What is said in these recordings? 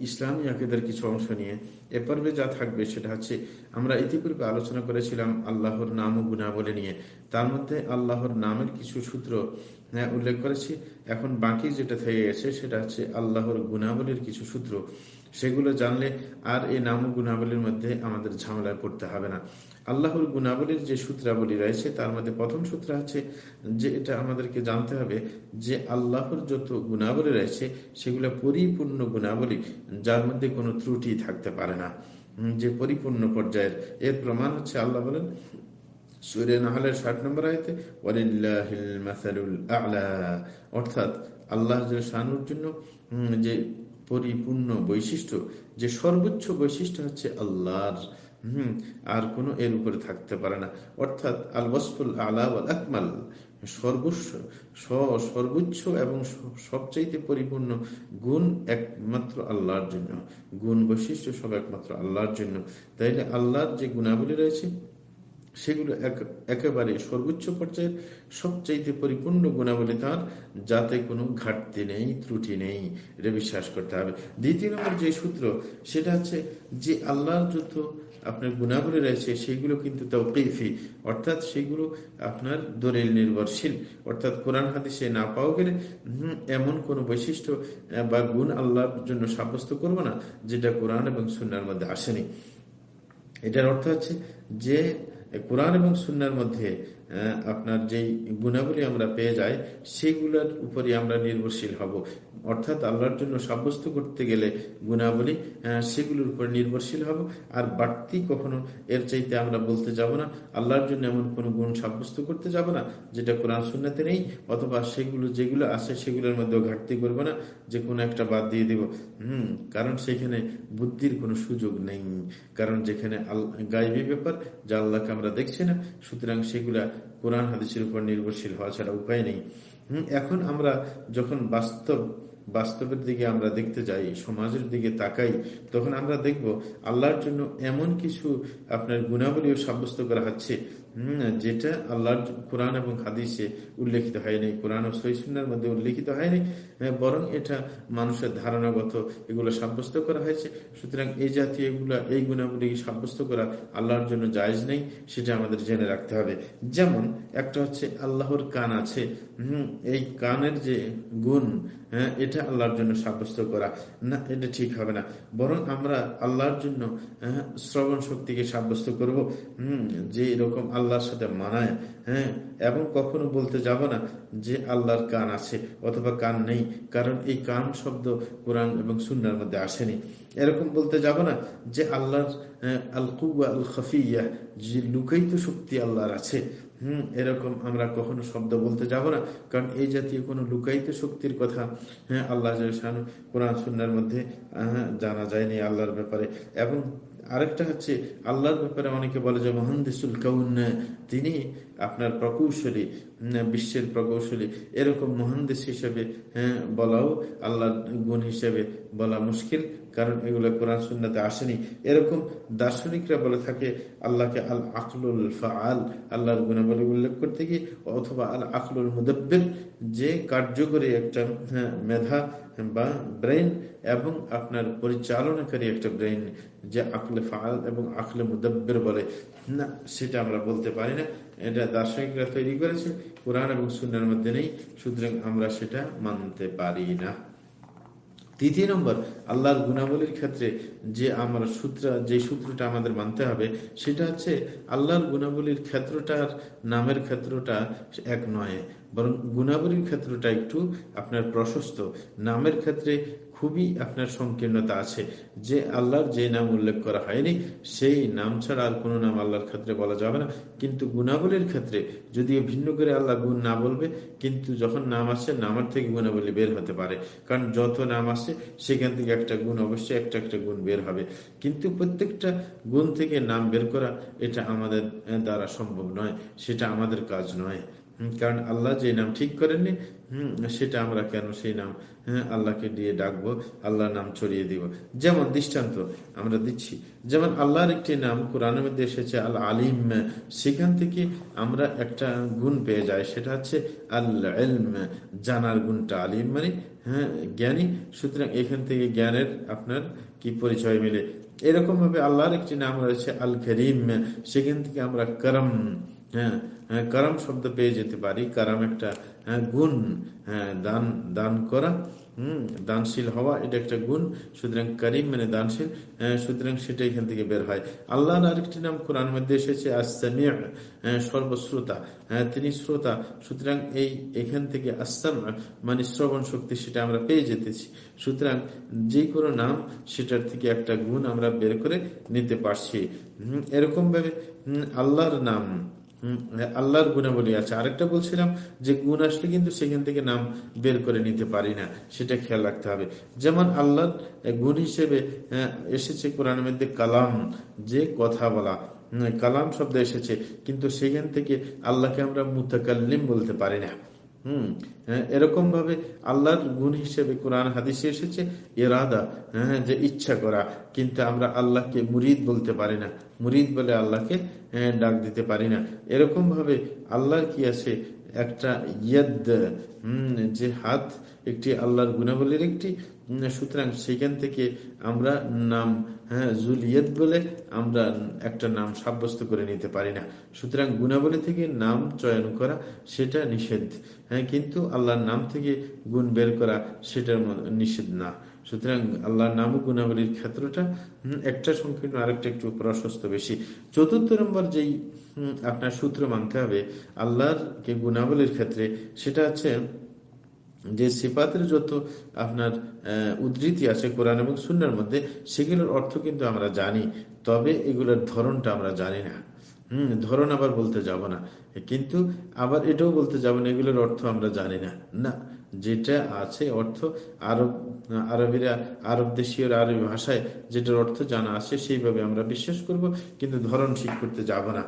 ইসলামী আকিদের কিছু অংশ নিয়ে। এ পর্বে যা থাকবে সেটা হচ্ছে, আমরা ইতিপূর্বে আলোচনা করেছিলাম আল্লাহর নাম ও গুণাবলী নিয়ে। তার মধ্যে আল্লাহর নামের কিছু সূত্র উল্লেখ করেছি। এখন বাকি যেটা থেকে গেছে সেটা হচ্ছে আল্লাহর গুণাবলীর কিছু সূত্র। সেগুলো জানলে আর এই নাম গুণাবলীর মধ্যে আমাদের ঝামেলায় পড়তে হবে না। আল্লাহর গুণাবলীর যে সূত্রাবলী রয়েছে, তার মধ্যে প্রথম সূত্র হচ্ছে যে এটা আমাদেরকে জানতে হবে যে আল্লাহর যত গুণাবলী রয়েছে, সেগুলো পরিপূর্ণ গুণাবলী, যার মধ্যে কোনো ত্রুটি থাকতে পারে না। যে পরিপূর্ণ পর্যায়ের। এর প্রমাণ হচ্ছে আল্লাহ বলেন, সুরে নাহলের ষাট নম্বর আয়তে অর্থাৎ আল্লাহ শানুর জন্য যে পরিপূর্ণ বৈশিষ্ট্য, যে সর্বোচ্চ বৈশিষ্ট্য হচ্ছে আল্লাহর, হম, আর কোনো এর উপরে থাকতে পারে না। অর্থাৎ আল বসফুল আলা আকমাল সর্বোচ্চ সর্বোচ্চ এবং সবচাইতে পরিপূর্ণ গুণ একমাত্র আল্লাহর জন্য। গুণ বৈশিষ্ট্য সব একমাত্র আল্লাহর জন্য। তাইলে আল্লাহর যে গুণাবলী রয়েছে সেগুলো একেবারে সর্বোচ্চ পর্যায়ের সবচাইতে পরিপূর্ণ গুণাবলী তার, যাতে কোনো ঘাটতি নেই, ত্রুটি নেই, এটা বিশ্বাস করতে হবে। দ্বিতীয় নম্বর যে সূত্র, সেটা হচ্ছে যে আল্লাহর যত আপনার গুণাবলী রয়েছে, সেগুলো কিন্তু তাও কৈফি অর্থাৎ সেগুলো আপনার দলিল নির্ভরশীল। অর্থাৎ কোরআন হাদিসে না পাওয়া গেলে এমন কোনো বৈশিষ্ট্য বা গুণ আল্লাহর জন্য সাব্যস্ত করব না, যেটা কোরআন এবং সুনার মধ্যে আসেনি। এটার অর্থ হচ্ছে যে কোরআন এবং সুন্নার মধ্যে আপনার যেই গুণাবলী আমরা পেয়ে যাই, সেগুলোর উপরে আমরা নির্ভরশীল হব। অর্থাৎ আল্লাহর জন্য সাব্যস্ত করতে গেলে গুণাবলী সেগুলোর উপর নির্ভরশীল হব। আর বাড়তি কখনো এর চাইতে আমরা বলতে যাব না, আল্লাহর জন্য এমন কোনো গুণ সাব্যস্ত করতে যাব না, যেটা কোরআন সুন্নাতে নেই, অথবা সেগুলো যেগুলো আছে সেগুলোর মধ্যেও ঘাটতি করব না যে কোনো একটা বাদ দিয়ে দেব। হুম, কারণ সেখানে বুদ্ধির কোনো সুযোগ নেই। কারণ যেখানে গাইবী ব্যাপার, যা আল্লাহকে আমরা দেখছি না, সুতরাং সেগুলা কোরআন হাদিসের উপর নির্ভরশীল হওয়া ছাড়া উপায় নেই। এখন আমরা যখন বাস্তব বাস্তবের দিকে আমরা দেখতে যাই, সমাজের দিকে তাকাই, তখন আমরা দেখব আল্লাহর জন্য এমন কিছু আপনার গুণাবলীও সাব্যস্ত করা হচ্ছে যেটা আল্লাহর কোরআন এবং হাদিসে উল্লেখিত হয়নি কোরআন ও সহিসুন্নার মধ্যে উল্লেখিত হয়নি বরং এটা মানুষের ধারণাগত এগুলো সাব্যস্ত করা হয়েছে, সুতরাং এই জাতীয় এগুলো, এই গুণাবলী সাব্যস্ত করা আল্লাহর জন্য জায়জ নেই, সেটা আমাদের জেনে রাখতে হবে। যেমন একটা হচ্ছে আল্লাহর কান আছে এই কানের যে গুণ হ্যাঁ এটা আল্লাহর জন্য সাব্যস্ত করা। না এটা ঠিক হবে না। বরং আমরা আল্লাহর জন্য হ্যাঁ, শ্রবণ শক্তিকে সাব্যস্ত করব। যে এরকম আল্লাহর সাথে মানায় হ্যাঁ এবং কখনো বলতে যাব না যে আল্লাহর কান আছে অথবা কান নেই কারণ এই কান শব্দ কোরআন এবং সুন্নার মধ্যে আসেনি। এরকম বলতে যাব না যে আল্লাহর হ্যাঁ, আল কুয়া আল খফিয়া যে লুকাইত শক্তি আল্লাহর আছে হম, এরকম আমরা কখনো শব্দ বলতে যাব না। কারণ এই জাতীয় কোনো লুকায়িত শক্তির কথা হ্যাঁ আল্লাহ কোরআন সুন্নার মধ্যে জানা যায়নি আল্লাহর ব্যাপারে। এবং আরেকটা হচ্ছে, আল্লাহর ব্যাপারে অনেকে বলে যে, মহান্দিসুল কৌন তিনি আপনার প্রকৌশলী বিশ্বের প্রকৌশলী। এরকম মহান্দিস হিসেবে হ্যাঁ বলাও আল্লাহর গুণ হিসেবে বলা মুশকিল। কারণ এগুলো কোরআন সুন্নাতে আসেনি। এরকম দার্শনিকরা বলে থাকে আল্লাহকে আল আকলুল ফাল আল্লাহর গুণাবলী উল্লেখ করতে গিয়ে অথবা আল আকলুল মুদব্বের যে কার্যকরী একটা হ্যাঁ, মেধা বা ব্রেন এবং আপনার পরিচালনাকারী একটা ব্রেন যে আকলে ফাল এবং আকলে মুদব্বের বলে। না সেটা আমরা বলতে পারি না। এটা দার্শনিকরা তৈরি করেছে কোরআন এবং সুন্নার মধ্যে নেই সুতরাং আমরা সেটা মানতে পারি না। তৃতীয় নম্বর, আল্লাহর গুণাবলীর ক্ষেত্রে যে আমার সূত্র, যে সূত্রটা আমাদের মানতে হবে, সেটা হচ্ছে আল্লাহর গুণাবলীর ক্ষেত্রটার নামের ক্ষেত্রটা এক নয়, বরং গুণাবলীর ক্ষেত্রটা একটু আপনার প্রশস্ত। নামের ক্ষেত্রে খুবই আপনার সংকীর্ণতা আছে। যে আল্লাহর যে নাম উল্লেখ করা হয়নি, সেই নাম ছাড়া আর কোনো নাম আল্লাহর ক্ষেত্রে বলা যাবে না। কিন্তু গুণাবলীর ক্ষেত্রে যদিও ভিন্ন করে আল্লাহ গুণ না বলবে, কিন্তু যখন নাম আসে, নামের থেকে গুণাবলী বের হতে পারে। কারণ যত নাম আসে, সেখান থেকে একটা গুণ অবশ্যই একটা একটা গুণ বের হবে। কিন্তু প্রত্যেকটা গুণ থেকে নাম বের করা, এটা আমাদের দ্বারা সম্ভব নয়। সেটা আমাদের কাজ নয়। কারণ আল্লাহ যে নাম ঠিক করেননি, হম, সেটা আমরা কেন সেই নাম হ্যাঁ আল্লাহকে দিয়ে ডাকবো, আল্লাহর নাম ছড়িয়ে দিব। যেমন দৃষ্টান্ত আমরা দিচ্ছি। যেমন আল্লাহর একটি নাম কোরআনের মধ্যে এসেছে আল আলিম সেখান থেকে আমরা একটা গুণ পেয়ে যাই, সেটা হচ্ছে আল্লাহ জানার গুণটা আলিম মানে হ্যাঁ জ্ঞানী। সুতরাং এখান থেকে জ্ঞানের আপনার কি পরিচয় মিলে? এরকম ভাবে আল্লাহর একটি নাম রয়েছে আল করিম সেখান থেকে আমরা করম হ্যাঁ কারাম শব্দ পেয়ে যেতে পারি। কারাম একটা হ্যাঁ, গুণ হ্যাঁ দান দান করা হম দানশীল হওয়া এটা একটা গুণ। সুতরাং করিম মানে দানশীল হ্যাঁ, সুতরাং সেটা এখান থেকে বের হয়। আল্লাহর আরেকটি নাম কোরআন মধ্যে এসেছে আসামিয়া হ্যাঁ, সর্বশ্রোতা হ্যাঁ তিনি শ্রোতা। সুতরাং এই এখান থেকে আসাম মানে শ্রবণ শক্তি সেটা আমরা পেয়ে যেতেছি। সুতরাং যে কোনো নাম সেটার থেকে একটা গুণ আমরা বের করে নিতে পারছি। এরকম ভাবে আল্লাহর নাম আল্লাহর গুণাবলী আছে। আরেকটা বলছিলাম যে, গুণ আসলে কিন্তু সেখান থেকে নাম বের করে নিতে পারি না, সেটা খেয়াল রাখতে হবে। যেমন আল্লাহর গুণ হিসেবে এসেছে কোরআন মধ্যে কালাম, যে কথা বলা কালাম শব্দ এসেছে, কিন্তু সেখান থেকে আল্লাহকে আমরা মুতাকাল্লিম বলতে পারি না। হম এরকম ভাবে আল্লাহর গুণ হিসেবে কোরআন হাদিসে এসেছে এরাদা হ্যাঁ যে ইচ্ছা করা। কিন্তু আমরা আল্লাহকে মুরিদ বলতে পারি না। মুরিদ বলে আল্লাহকে ডাক দিতে পারি না। এরকম ভাবে আল্লাহর কি আছে? একটা ইয়দ যে হাত একটি আল্লাহর গুণাবলীর একটি সুতরাং সেখান থেকে আমরা নাম হ্যাঁ জুলিয়ত বলে আমরা একটা নাম সাব্যস্ত করে নিতে পারি না। সুতরাং গুণাবলী থেকে নাম চয়ন করা সেটা নিষেধ। হ্যাঁ কিন্তু আল্লাহর নাম থেকে গুণ বের করা সেটার নিষেধ না। সুতরাং আল্লাহর নাম গুণাবলীর ক্ষেত্রটা একটা সংকীর্ণ, আরেকটা একটু প্রশস্ত বেশি। চতুর্থ নম্বর যেই আপনার সূত্র মানতে হবে, আল্লাহর কে গুণাবলীর ক্ষেত্রে, সেটা হচ্ছে যে সিপাতের যত আপনার উদ্ধৃতি আছে কোরআন এবং সুন্নার মধ্যে, সেগুলোর অর্থ কিন্তু আমরা জানি, তবে এগুলোর ধরনটা আমরা জানি না। হম, ধরন আবার বলতে যাব না। কিন্তু আবার এটাও বলতে যাব না, এগুলোর অর্থ আমরা জানি না। না। যেটা আছে অর্থ আরব, আরবিরা, আরব দেশীয় আরবি ভাষায় যেটার অর্থ জানা আছে, সেইভাবে আমরা বিশ্বাস করব। কিন্তু ধরন ঠিক করতে যাব না।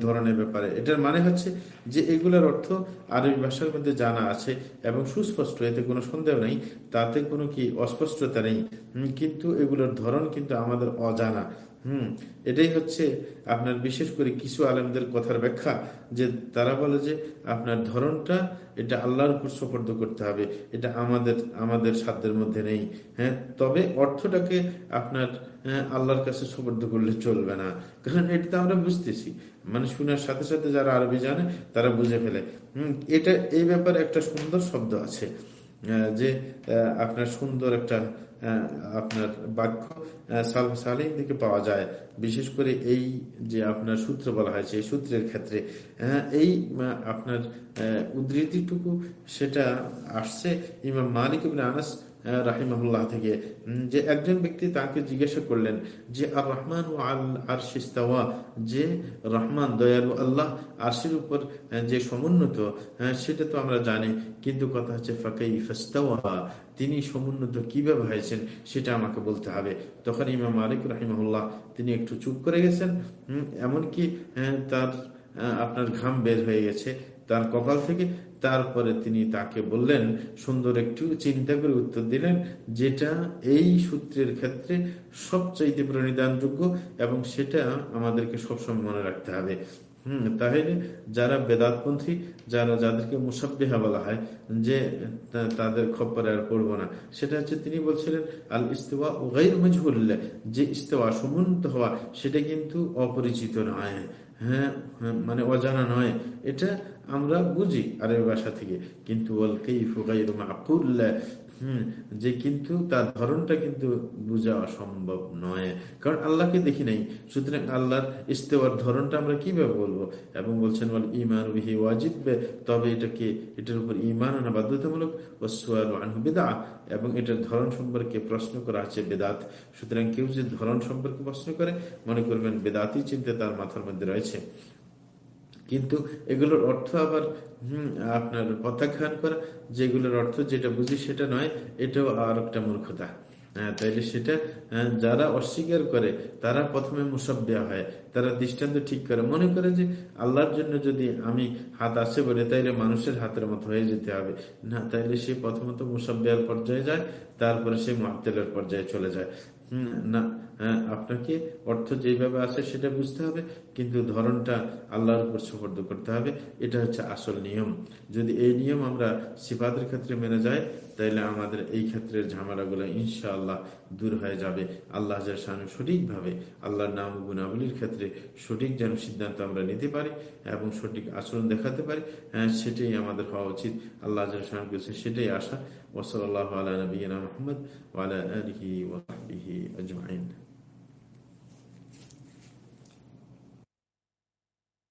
ধরনের ব্যাপারে। এটার মানে হচ্ছে যে এগুলোর অর্থ আরবি ভাষার মধ্যে জানা আছে এবং সুস্পষ্ট, এতে কোনো সন্দেহ নেই। তাতে কোনো কি অস্পষ্টতা নেই। কিন্তু এগুলোর ধরন কিন্তু আমাদের অজানা। হুম এটাই হচ্ছে আপনার বিশেষ করে কিছু আলমদের কথার ব্যাখ্যা যে তারা বলে যে আপনার ধরনটা এটা আল্লাহর উপর সফর্দ করতে হবে এটা আমাদের আমাদের সাধ্যের মধ্যে নেই হ্যাঁ? তবে অর্থটাকে আপনার হ্যাঁ, আল্লাহর কাছে সুপর্দ করলে চলবে না। কারণ এটা আমরা বুঝতেছি। মানে শোনার সাথে সাথে যারা আরবি জানে তারা বুঝে ফেলে। হম এটা এই ব্যাপারে একটা সুন্দর শব্দ আছে। যে আপনার সুন্দর একটা আপনার বাক্য সালিম থেকে পাওয়া যায়। বিশেষ করে এই যে আপনার সূত্র বলা হয়েছে, এই সূত্রের ক্ষেত্রে এই আপনার উদ্ধৃতিটুকু সেটা আসছে ইমাম মালিক আনাস রাহিমাহুল্লাহ থেকে যে একজন ব্যক্তি তাকে জিজ্ঞাসা করলেন যে আর রহমান ও আল আরশিস্তাওয়া যে রহমান, দয়ালু আল্লাহ, আরশির উপর যে সমুন্নত সেটা তো আমরা জানি, কিন্তু কথা হচ্ছে ফাঁকাই ফাস্তাওয়া তিনি সমুন্নত কীভাবে হয়েছেন, সেটা আমাকে বলতে হবে। তখন ইমাম মালিক রাহিমাহুল্লাহ, তিনি একটু চুপ করে গেছেন এমনকি তার আপনার ঘাম বের হয়ে গেছে, তার কপাল থেকে তারপরে তিনি তাকে বললেন সুন্দর একটু চিন্তা করে উত্তর দিলেন যেটা এই সূত্রের ক্ষেত্রে সবচাইতে প্রণিধানযোগ্য এবং সেটা আমাদেরকে সবসময় মনে রাখতে হবে। হম তাহলে যারা বেদাতপন্থী যারা যাদেরকে মুসাব্বিহা বলা হয় যে তাদের খপ্পরে আর পড়ব না। সেটা হচ্ছে তিনি বলছিলেন আল ইস্তেওয়া ও গাইর মজহুল্লাহ যে ইস্তেওয়া সমুন্নত হওয়া সেটা কিন্তু অপরিচিত নয়। হ্যাঁ, হ্যাঁ মানে অজানা নয়। এটা আমরা বুঝি আরবি ভাষা থেকে। কিন্তু যে কিন্তু তার ধরনটা কিন্তু বোঝা অসম্ভব নয়। কারণ আল্লাহকে দেখি নাই। সুতরাং আল্লাহর ইস্তেওয়ার ধরনটা আমরা কীভাবে বলব? এবং বলছেন বল ইমান বিহি তবে এটাকে, এটার উপর ইমান আনা বাধ্যতামূলক। বেদা এবং এটার ধরন সম্পর্কে প্রশ্ন করা আছে বেদাত। সুতরাং কেউ যে ধরন সম্পর্কে প্রশ্ন করে, মনে করবেন বেদাতই চিন্তা তার মাথার মধ্যে রয়েছে। কিন্তু এগুলোর অর্থ আবার আপনার প্রত্যাখ্যান করা যেগুলোর অর্থ যেটা বুঝি সেটা নয় এটাও আর একটা মূর্খতা। হ্যাঁ, তাইলে সেটা হ্যাঁ, যারা অস্বীকার করে তারা প্রথমে মুসাব্বিয়া হয় তারা দৃষ্টান্ত ঠিক করে। মনে করে যে আল্লাহর জন্য যদি আমি হাত আসে বলে তাইলে মানুষের হাতের মতো হয়ে যেতে হবে। না তাইলে সে প্রথমত মুসাব্বিয়ার পর্যায়ে যায় তারপরে সে মহাতেলের পর্যায়ে চলে যায়। না হ্যাঁ, আপনাকে অর্থ যেভাবে আছে সেটা বুঝতে হবে। কিন্তু ধরনটা আল্লাহর উপর সুপর্দ করতে হবে এটা হচ্ছে আসল নিয়ম। যদি এই নিয়ম আমরা সিফাতের ক্ষেত্রে মেনে যাই তাইলে আমাদের এই ক্ষেত্রের ঝামেলাগুলো ইনশাআল্লাহ দূর হয়ে যাবে। আল্লাহ শানু সঠিকভাবে আল্লাহর নাম গুণাবলীর ক্ষেত্রে সঠিক যেন সিদ্ধান্ত আমরা নিতে পারি এবং সঠিক আচরণ দেখাতে পারি হ্যাঁ, সেটাই আমাদের হওয়া উচিত। আল্লাহ কাছে সেটাই আশা। ওসল আল্লাহ আলা নবীনা মোহাম্মদ ওয়ালা আজমাইন।